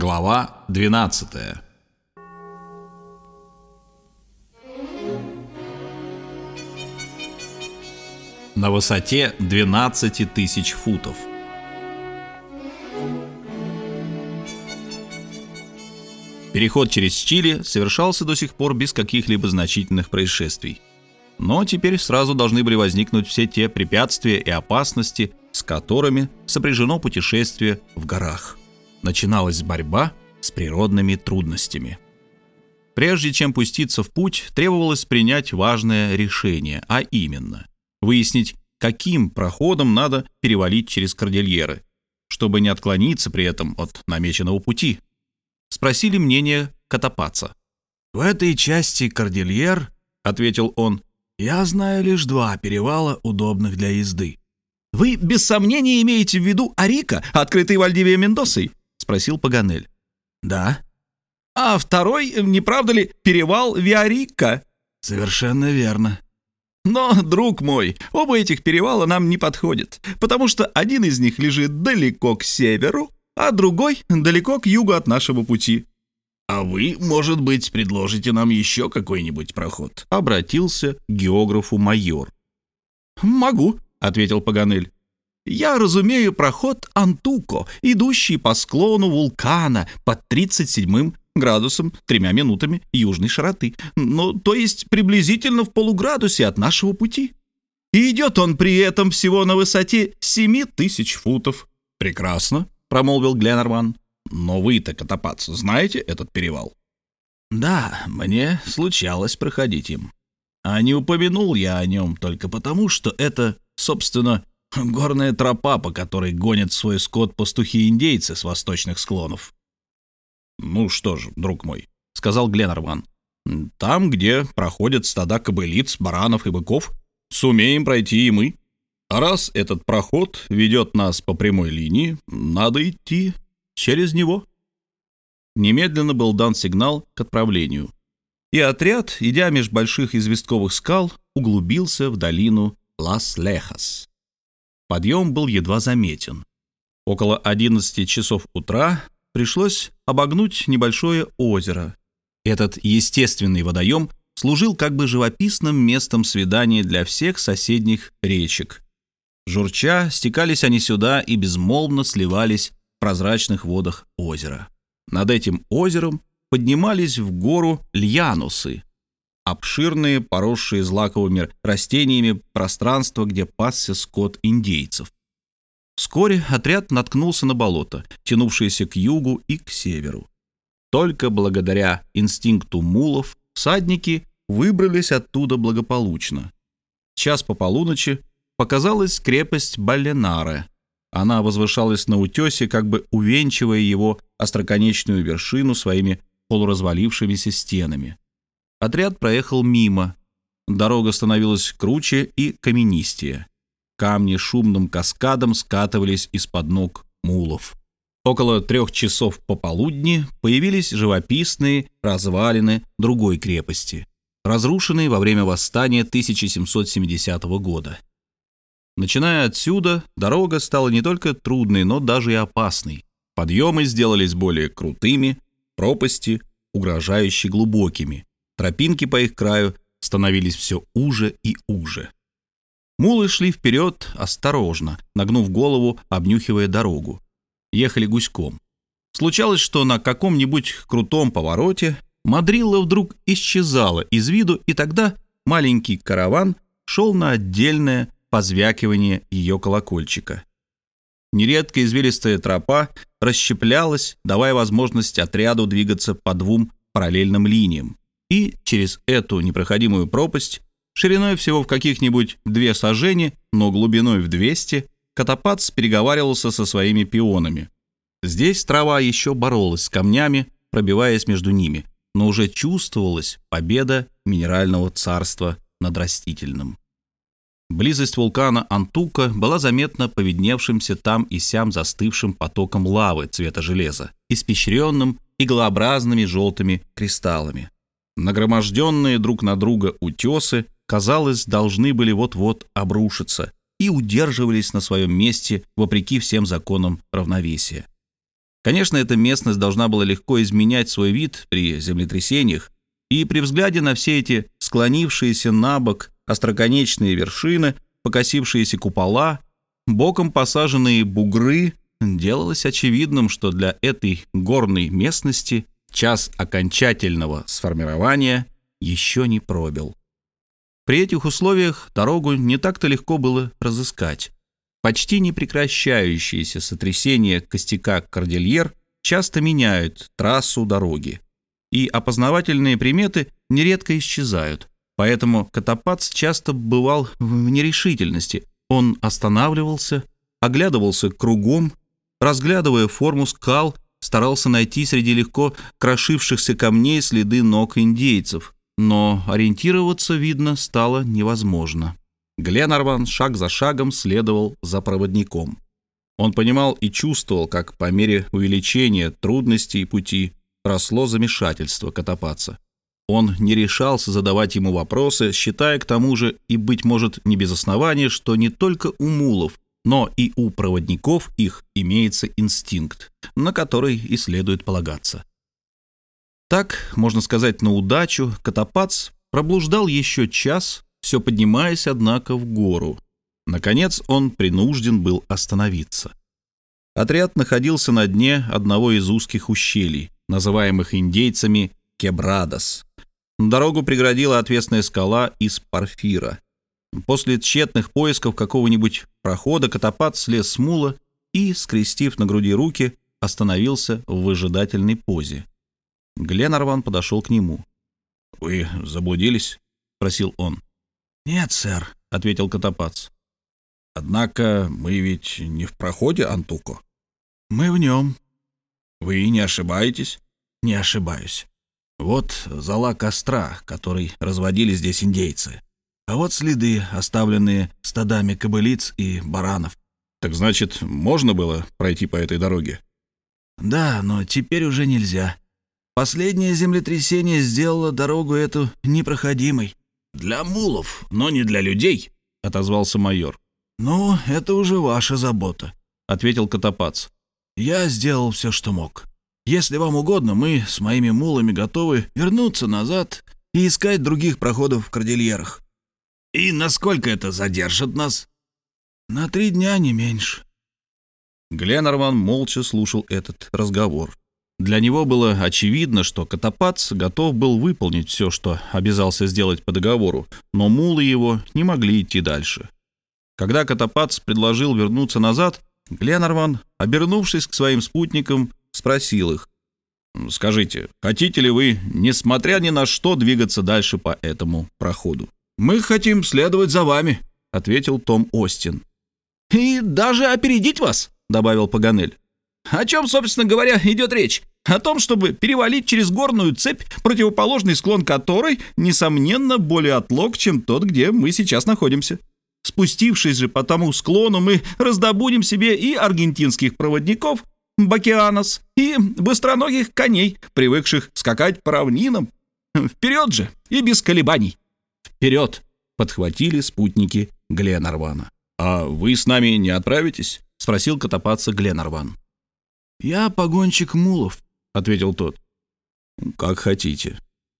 Глава 12 На высоте 12 тысяч футов. Переход через Чили совершался до сих пор без каких-либо значительных происшествий. Но теперь сразу должны были возникнуть все те препятствия и опасности, с которыми сопряжено путешествие в горах. Начиналась борьба с природными трудностями. Прежде чем пуститься в путь, требовалось принять важное решение, а именно выяснить, каким проходом надо перевалить через кордильеры, чтобы не отклониться при этом от намеченного пути. Спросили мнение Катапаца. «В этой части кордильер, — ответил он, — я знаю лишь два перевала, удобных для езды. «Вы без сомнения имеете в виду Арика, открытый Вальдивия Мендосой?» — спросил Паганель. «Да». «А второй, не правда ли, перевал Виарика?» «Совершенно верно». «Но, друг мой, оба этих перевала нам не подходят, потому что один из них лежит далеко к северу, а другой далеко к югу от нашего пути». «А вы, может быть, предложите нам еще какой-нибудь проход?» — обратился к географу майор. «Могу», — ответил Паганель. «Я разумею проход Антуко, идущий по склону вулкана под 37 градусом тремя минутами южной широты, ну, то есть приблизительно в полуградусе от нашего пути. И идет он при этом всего на высоте 7 тысяч футов». «Прекрасно», — промолвил Гленнерман. «Но вы-то, Котопац, знаете этот перевал?» «Да, мне случалось проходить им. А не упомянул я о нем только потому, что это Собственно, горная тропа, по которой гонят свой скот пастухи-индейцы с восточных склонов. «Ну что ж, друг мой», — сказал Гленнерман, — «там, где проходят стада кобылиц, баранов и быков, сумеем пройти и мы. А раз этот проход ведет нас по прямой линии, надо идти через него». Немедленно был дан сигнал к отправлению, и отряд, идя меж больших известковых скал, углубился в долину Лас-Лехас. Подъем был едва заметен. Около 11 часов утра пришлось обогнуть небольшое озеро. Этот естественный водоем служил как бы живописным местом свидания для всех соседних речек. Журча, стекались они сюда и безмолвно сливались в прозрачных водах озера. Над этим озером поднимались в гору льянусы, обширные, поросшие злаковыми растениями пространства, где пасся скот индейцев. Вскоре отряд наткнулся на болото, тянувшееся к югу и к северу. Только благодаря инстинкту мулов всадники выбрались оттуда благополучно. Час по полуночи показалась крепость Балленаре. Она возвышалась на утесе, как бы увенчивая его остроконечную вершину своими полуразвалившимися стенами. Отряд проехал мимо. Дорога становилась круче и каменистее. Камни шумным каскадом скатывались из-под ног мулов. Около трех часов пополудни появились живописные развалины другой крепости, разрушенные во время восстания 1770 года. Начиная отсюда, дорога стала не только трудной, но даже и опасной. Подъемы сделались более крутыми, пропасти угрожающе глубокими. Тропинки по их краю становились все уже и уже. Мулы шли вперед осторожно, нагнув голову, обнюхивая дорогу. Ехали гуськом. Случалось, что на каком-нибудь крутом повороте Мадрилла вдруг исчезала из виду, и тогда маленький караван шел на отдельное позвякивание ее колокольчика. Нередко извилистая тропа расщеплялась, давая возможность отряду двигаться по двум параллельным линиям и через эту непроходимую пропасть, шириной всего в каких-нибудь две сажени, но глубиной в 200, Катапац переговаривался со своими пионами. Здесь трава еще боролась с камнями, пробиваясь между ними, но уже чувствовалась победа минерального царства над растительным. Близость вулкана Антука была заметна по видневшимся там и сям застывшим потоком лавы цвета железа, испещренным иглообразными желтыми кристаллами. Нагроможденные друг на друга утесы, казалось, должны были вот-вот обрушиться и удерживались на своем месте вопреки всем законам равновесия. Конечно, эта местность должна была легко изменять свой вид при землетрясениях, и при взгляде на все эти склонившиеся на бок остроконечные вершины, покосившиеся купола, боком посаженные бугры, делалось очевидным, что для этой горной местности час окончательного сформирования еще не пробил. При этих условиях дорогу не так-то легко было разыскать. Почти непрекращающиеся сотрясения костяка кордильер часто меняют трассу дороги, и опознавательные приметы нередко исчезают. Поэтому Котопац часто бывал в нерешительности. Он останавливался, оглядывался кругом, разглядывая форму скал, старался найти среди легко крошившихся камней следы ног индейцев, но ориентироваться, видно, стало невозможно. Гленарван шаг за шагом следовал за проводником. Он понимал и чувствовал, как по мере увеличения трудностей пути росло замешательство Котопаца. Он не решался задавать ему вопросы, считая к тому же, и, быть может, не без основания, что не только у мулов, но и у проводников их имеется инстинкт, на который и следует полагаться. Так, можно сказать, на удачу, Котопац проблуждал еще час, все поднимаясь, однако, в гору. Наконец он принужден был остановиться. Отряд находился на дне одного из узких ущелий, называемых индейцами Кебрадос. Дорогу преградила отвесная скала из порфира. После тщетных поисков какого-нибудь прохода Котопат слез с мула и, скрестив на груди руки, остановился в выжидательной позе. Гленарван подошел к нему. «Вы заблудились?» — спросил он. «Нет, сэр», — ответил Котопац. «Однако мы ведь не в проходе, Антуко?» «Мы в нем». «Вы не ошибаетесь?» «Не ошибаюсь. Вот зала костра, который разводили здесь индейцы. А вот следы, оставленные стадами кобылиц и баранов». «Так значит, можно было пройти по этой дороге?» «Да, но теперь уже нельзя. Последнее землетрясение сделало дорогу эту непроходимой. Для мулов, но не для людей, отозвался майор. Ну, это уже ваша забота, ответил Котопац. Я сделал все, что мог. Если вам угодно, мы с моими мулами готовы вернуться назад и искать других проходов в кордильерах. И насколько это задержит нас? На три дня, не меньше. Гленнерман молча слушал этот разговор. Для него было очевидно, что Котопац готов был выполнить все, что обязался сделать по договору, но мулы его не могли идти дальше. Когда Котопац предложил вернуться назад, Гленнерман, обернувшись к своим спутникам, спросил их, «Скажите, хотите ли вы, несмотря ни на что, двигаться дальше по этому проходу?» «Мы хотим следовать за вами», — ответил Том Остин. «И даже опередить вас», — добавил Паганель. О чем, собственно говоря, идет речь? О том, чтобы перевалить через горную цепь, противоположный склон которой, несомненно, более отлог, чем тот, где мы сейчас находимся. Спустившись же по тому склону, мы раздобудем себе и аргентинских проводников, бакианос, и быстроногих коней, привыкших скакать по равнинам. Вперед же и без колебаний. Вперед! Подхватили спутники Гленарвана. «А вы с нами не отправитесь?» — спросил Котопаца Гленарван. «Я погонщик мулов», — ответил тот. «Как хотите».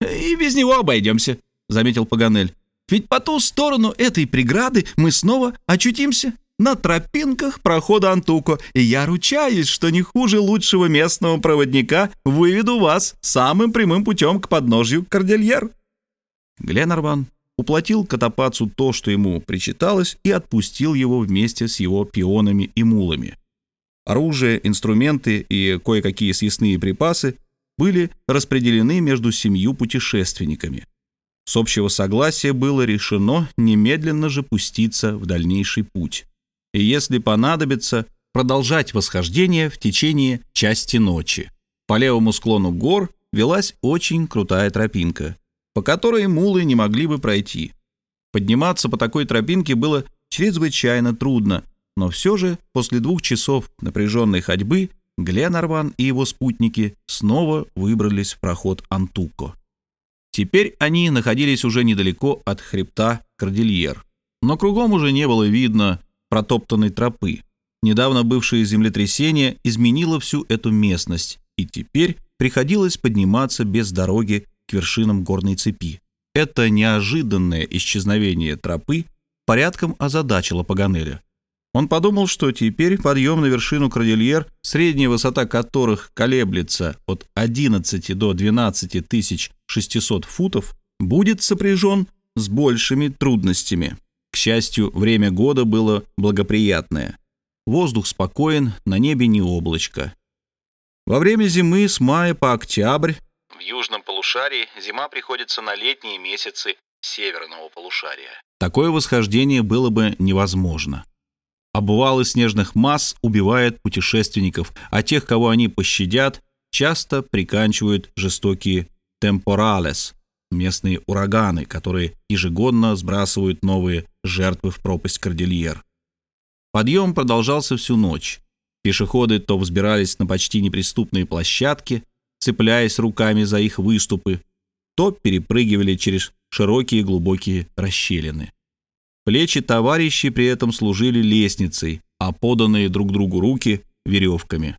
«И без него обойдемся», — заметил Паганель. «Ведь по ту сторону этой преграды мы снова очутимся на тропинках прохода Антуко, и я ручаюсь, что не хуже лучшего местного проводника выведу вас самым прямым путем к подножью Кордильер». Гленарван уплатил Катапацу то, что ему причиталось, и отпустил его вместе с его пионами и мулами. Оружие, инструменты и кое-какие съестные припасы были распределены между семью путешественниками. С общего согласия было решено немедленно же пуститься в дальнейший путь. И если понадобится, продолжать восхождение в течение части ночи. По левому склону гор велась очень крутая тропинка, по которой мулы не могли бы пройти. Подниматься по такой тропинке было чрезвычайно трудно, но все же после двух часов напряженной ходьбы Гленарван и его спутники снова выбрались в проход Антуко. Теперь они находились уже недалеко от хребта Кордильер, но кругом уже не было видно протоптанной тропы. Недавно бывшее землетрясение изменило всю эту местность, и теперь приходилось подниматься без дороги к вершинам горной цепи. Это неожиданное исчезновение тропы порядком озадачило Паганеля. Он подумал, что теперь подъем на вершину Кордильер, средняя высота которых колеблется от 11 до 12 600 футов, будет сопряжен с большими трудностями. К счастью, время года было благоприятное. Воздух спокоен, на небе не облачко. Во время зимы с мая по октябрь в южном полушарии зима приходится на летние месяцы северного полушария. Такое восхождение было бы невозможно. Обвалы снежных масс убивают путешественников, а тех, кого они пощадят, часто приканчивают жестокие темпоралес, местные ураганы, которые ежегодно сбрасывают новые жертвы в пропасть Кордильер. Подъем продолжался всю ночь. Пешеходы то взбирались на почти неприступные площадки, цепляясь руками за их выступы, то перепрыгивали через широкие глубокие расщелины. Плечи товарищей при этом служили лестницей, а поданные друг другу руки — веревками.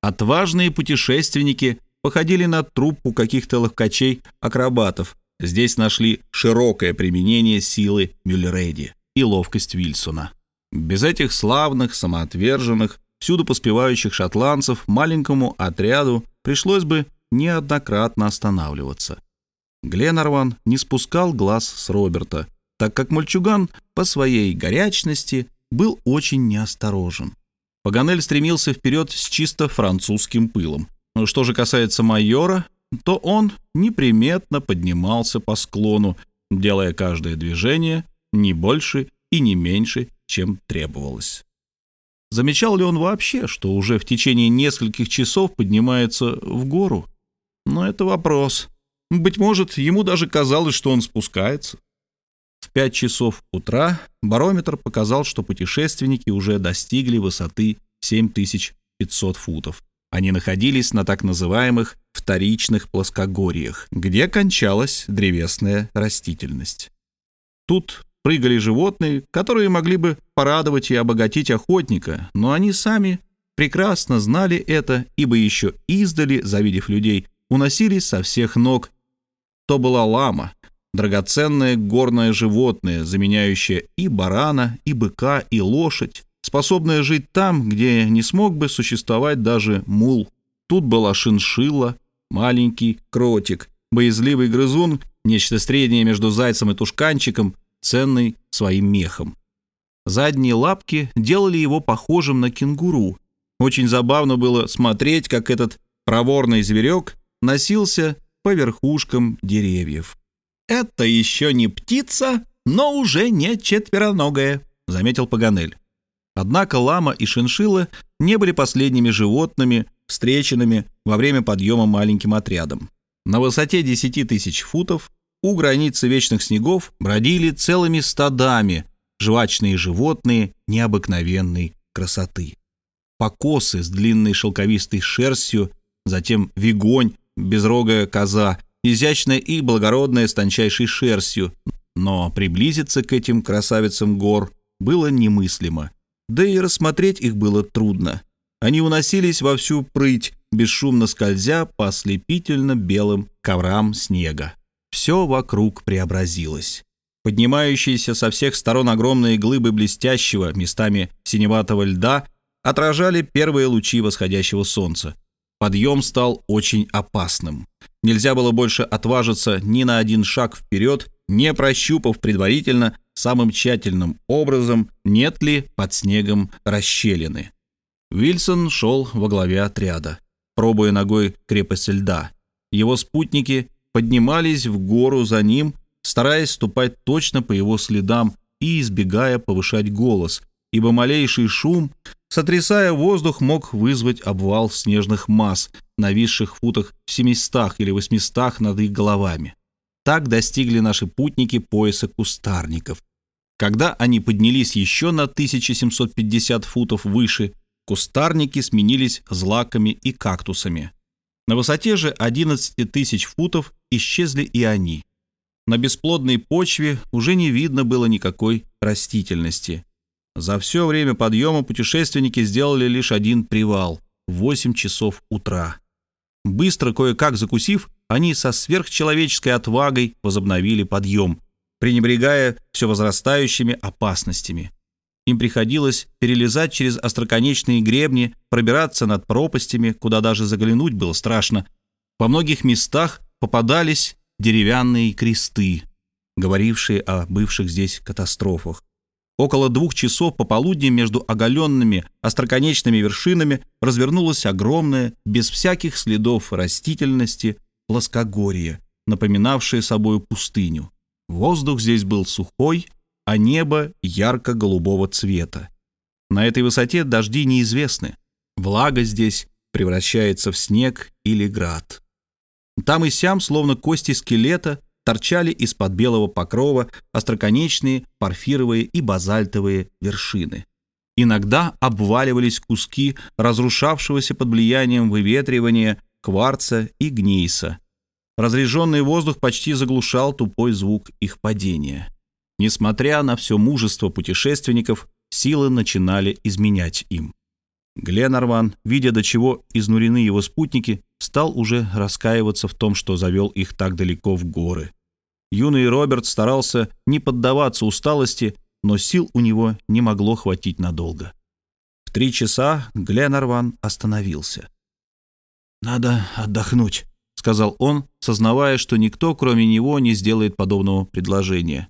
Отважные путешественники походили на труппу каких-то ловкачей-акробатов. Здесь нашли широкое применение силы Мюллереди и ловкость Вильсона. Без этих славных, самоотверженных, всюду поспевающих шотландцев маленькому отряду пришлось бы неоднократно останавливаться. Гленарван не спускал глаз с Роберта, так как мальчуган по своей горячности был очень неосторожен. Паганель стремился вперед с чисто французским пылом. Что же касается майора, то он неприметно поднимался по склону, делая каждое движение не больше и не меньше, чем требовалось. Замечал ли он вообще, что уже в течение нескольких часов поднимается в гору? Но это вопрос. Быть может, ему даже казалось, что он спускается. В пять часов утра барометр показал, что путешественники уже достигли высоты 7500 футов. Они находились на так называемых вторичных плоскогорьях, где кончалась древесная растительность. Тут прыгали животные, которые могли бы порадовать и обогатить охотника, но они сами прекрасно знали это, ибо еще издали, завидев людей, уносились со всех ног. То была лама, драгоценное горное животное, заменяющее и барана, и быка, и лошадь, способное жить там, где не смог бы существовать даже мул. Тут была шиншилла, маленький кротик, боязливый грызун, нечто среднее между зайцем и тушканчиком, ценный своим мехом. Задние лапки делали его похожим на кенгуру. Очень забавно было смотреть, как этот проворный зверек носился по верхушкам деревьев. «Это еще не птица, но уже не четвероногая», — заметил Паганель. Однако лама и шиншилла не были последними животными, встреченными во время подъема маленьким отрядом. На высоте 10 тысяч футов у границы вечных снегов бродили целыми стадами жвачные животные необыкновенной красоты. Покосы с длинной шелковистой шерстью, затем вигонь, безрогая коза, изящная и благородная с тончайшей шерстью, но приблизиться к этим красавицам гор было немыслимо, да и рассмотреть их было трудно. Они уносились во всю прыть, бесшумно скользя по ослепительно белым коврам снега все вокруг преобразилось. Поднимающиеся со всех сторон огромные глыбы блестящего, местами синеватого льда, отражали первые лучи восходящего солнца. Подъем стал очень опасным. Нельзя было больше отважиться ни на один шаг вперед, не прощупав предварительно самым тщательным образом, нет ли под снегом расщелины. Вильсон шел во главе отряда, пробуя ногой крепость льда. Его спутники поднимались в гору за ним, стараясь ступать точно по его следам и избегая повышать голос, ибо малейший шум, сотрясая воздух, мог вызвать обвал снежных масс, нависших футах в семистах или восьмистах над их головами. Так достигли наши путники пояса кустарников. Когда они поднялись еще на 1750 футов выше, кустарники сменились злаками и кактусами. На высоте же 11 тысяч футов исчезли и они. На бесплодной почве уже не видно было никакой растительности. За все время подъема путешественники сделали лишь один привал в 8 часов утра. Быстро кое-как закусив, они со сверхчеловеческой отвагой возобновили подъем, пренебрегая все возрастающими опасностями. Им приходилось перелезать через остроконечные гребни, пробираться над пропастями, куда даже заглянуть было страшно. Во многих местах попадались деревянные кресты, говорившие о бывших здесь катастрофах. Около двух часов пополудни между оголенными остроконечными вершинами развернулось огромное, без всяких следов растительности, плоскогорье, напоминавшее собой пустыню. Воздух здесь был сухой, а небо ярко-голубого цвета. На этой высоте дожди неизвестны. Влага здесь превращается в снег или град. Там и сям, словно кости скелета, торчали из-под белого покрова остроконечные порфировые и базальтовые вершины. Иногда обваливались куски разрушавшегося под влиянием выветривания кварца и гнейса. Разреженный воздух почти заглушал тупой звук их падения. Несмотря на все мужество путешественников, силы начинали изменять им. Гленарван, видя до чего изнурены его спутники, стал уже раскаиваться в том, что завел их так далеко в горы. Юный Роберт старался не поддаваться усталости, но сил у него не могло хватить надолго. В три часа Гленарван остановился. «Надо отдохнуть», — сказал он, сознавая, что никто, кроме него, не сделает подобного предложения.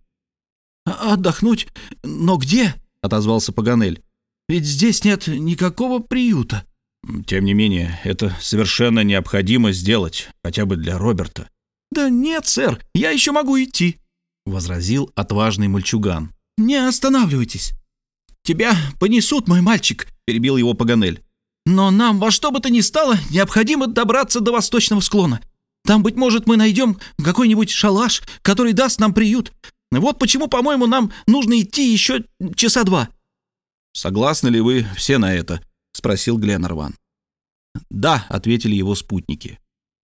«А, «Отдохнуть? Но где?» — отозвался Паганель. «Ведь здесь нет никакого приюта». «Тем не менее, это совершенно необходимо сделать, хотя бы для Роберта», «Да нет, сэр, я еще могу идти», — возразил отважный мальчуган. «Не останавливайтесь». «Тебя понесут, мой мальчик», — перебил его Паганель. «Но нам во что бы то ни стало необходимо добраться до восточного склона. Там, быть может, мы найдем какой-нибудь шалаш, который даст нам приют. Вот почему, по-моему, нам нужно идти еще часа два». «Согласны ли вы все на это?» — спросил Гленнерван. «Да», — ответили его спутники.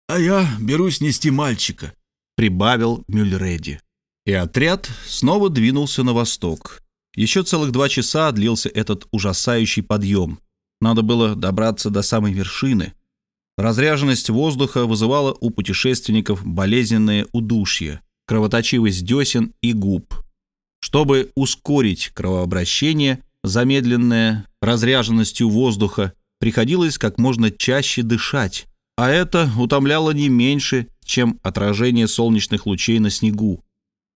«А я берусь нести мальчика», — прибавил Мюльреди. И отряд снова двинулся на восток. Еще целых два часа длился этот ужасающий подъем. Надо было добраться до самой вершины. Разряженность воздуха вызывала у путешественников болезненное удушье, кровоточивость десен и губ. Чтобы ускорить кровообращение, замедленное разряженностью воздуха, приходилось как можно чаще дышать, а это утомляло не меньше, чем отражение солнечных лучей на снегу.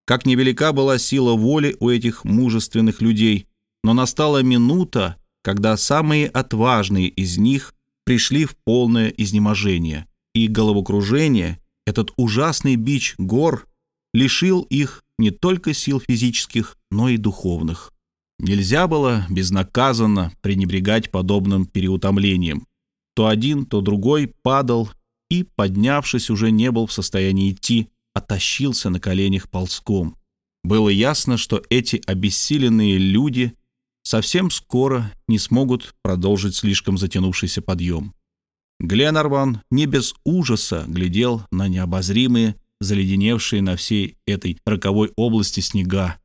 Как невелика была сила воли у этих мужественных людей, но настала минута, когда самые отважные из них пришли в полное изнеможение, и головокружение, этот ужасный бич гор, лишил их не только сил физических, но и духовных. Нельзя было безнаказанно пренебрегать подобным переутомлением. То один, то другой падал и, поднявшись, уже не был в состоянии идти, а на коленях ползком. Было ясно, что эти обессиленные люди совсем скоро не смогут продолжить слишком затянувшийся подъем. Гленарван не без ужаса глядел на необозримые, заледеневшие на всей этой роковой области снега,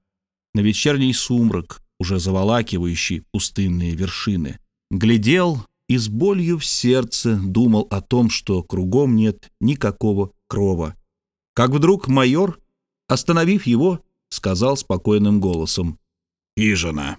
на вечерний сумрак, уже заволакивающий пустынные вершины. Глядел и с болью в сердце думал о том, что кругом нет никакого крова. Как вдруг майор, остановив его, сказал спокойным голосом. «Хижина».